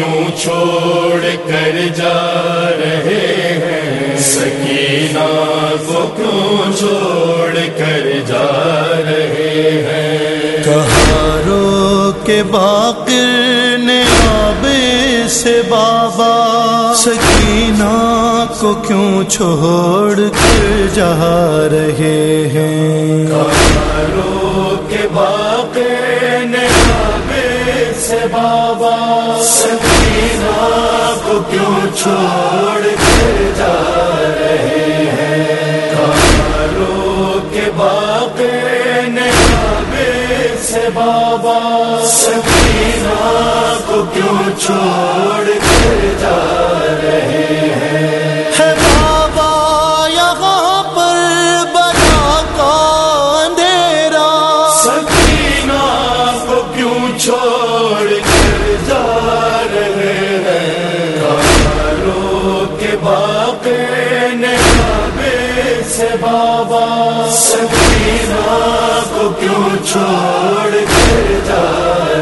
کیوں چھوڑ کر جا رہے ہیں۔ سکینہ کو کیوں چھوڑ کر جا رہے ہیں؟ کہارو کے باقر نے آب سے بابا۔ سکینہ کو کیوں چھوڑ کر جا رہے ہیں؟ کہارو کے باقر بابا سکینہ کو کیوں چھوڑ کے جا رہے ہیں؟ کے باپ نے سے بابا سکینہ کو کیوں چھوڑ کے جا رہے ہیں؟ سے بابا سکینہ کو کیوں چھوڑ کر جا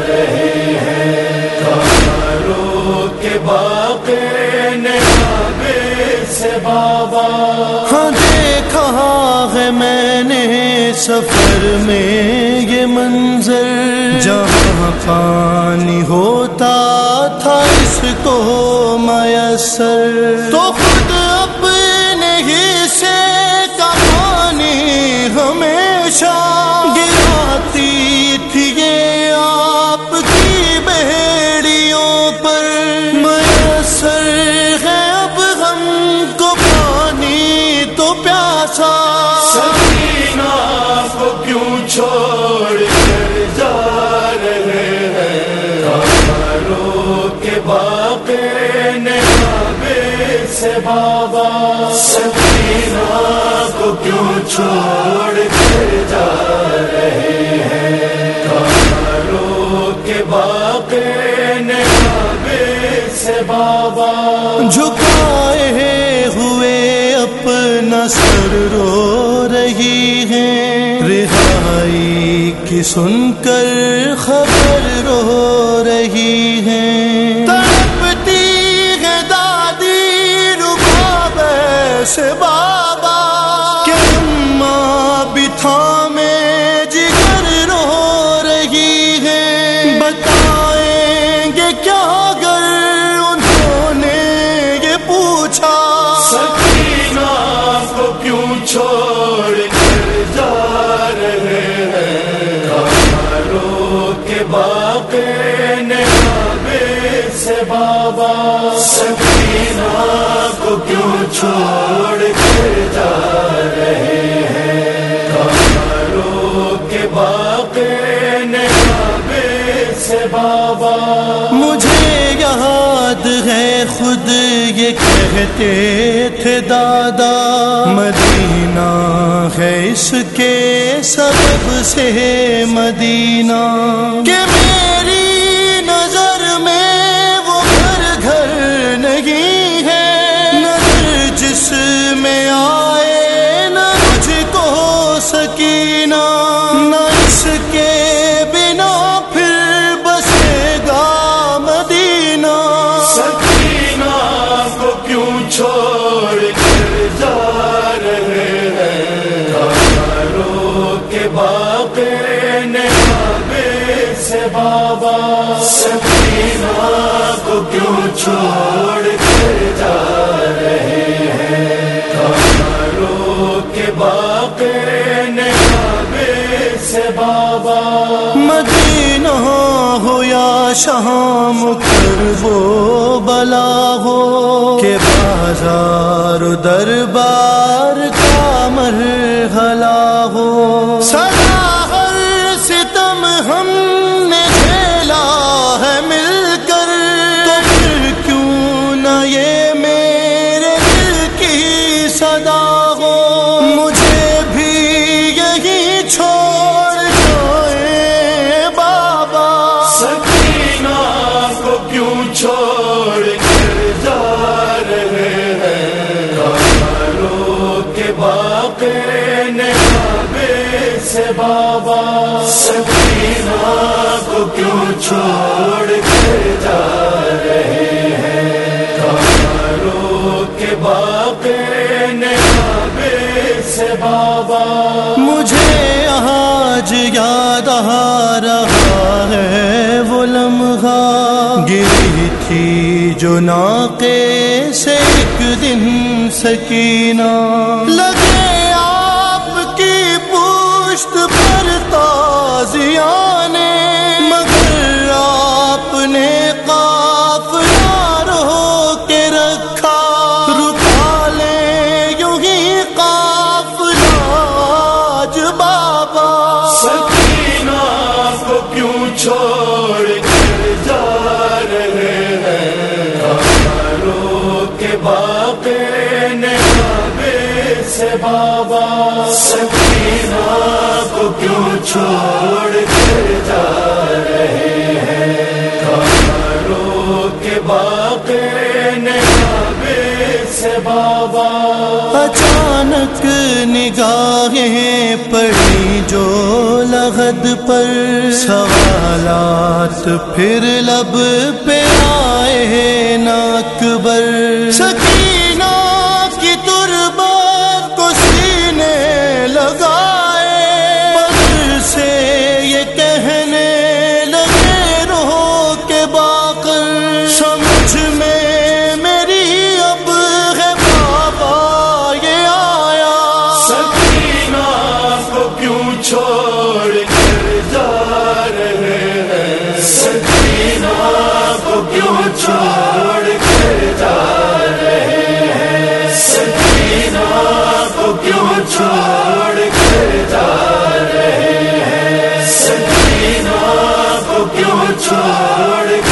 رہے ہیں؟ کارو کے باقی نے کعبے سے بابا ہاں دیکھا ہاں ہے میں نے سفر میں یہ منظر۔ جہاں پانی ہوتا تھا اس کو میسر۔ تو خود اپنے سے بابا سکینہ کو کیوں چھوڑ کر جا رہے ہیں؟ کارو کے باقی نے سے بابا جھکائے ہوئے اپنا سر رو رہی ہیں۔ رہائی کی سن کر خبر رو رہی ہیں۔ سے بابا کہ اماں بتھا میں جگر رو رہی ہے۔ بتائیں گے کیا گر انہوں نے یہ پوچھا۔ سکینہ کو کیوں چھوڑ کر جا رہے ہیں؟ کارو کے باقی نے کعبے سے بابا۔ سکینہ کو کیوں چھوڑ سے بابا۔ مجھے یاد ہے خود یہ کہتے تھے دادا۔ مدینہ ہے اس کے سبب سے مدینہ۔ کہ سے بابا سکینہ کو کیوں چھوڑ کر جا رہے ہیں کے باقی نے سے بابا مدینہ ہو یا شام کر وہ بلا ہو، کہ بازار دربار سے بابا، سکینہ کو کیوں چھوڑ کے جا رہے ہیں؟ کارو کے باپ نے سے بابا۔ مجھے آج یاد آ رہا ہے وہ لمحہ۔ گری تھی جو ناقے سے ایک دن سکینہ۔ لگے پشت پر تازیاں سے بابا سکینہ کو کیوں چھوڑ کر جا رہے ہیں؟ کے باقی سے بابا اچانک نگاہیں پڑی جو لغد پر۔ سوالات پھر لب پہ آئے ناکبر۔ سکینہ چھوڑ گا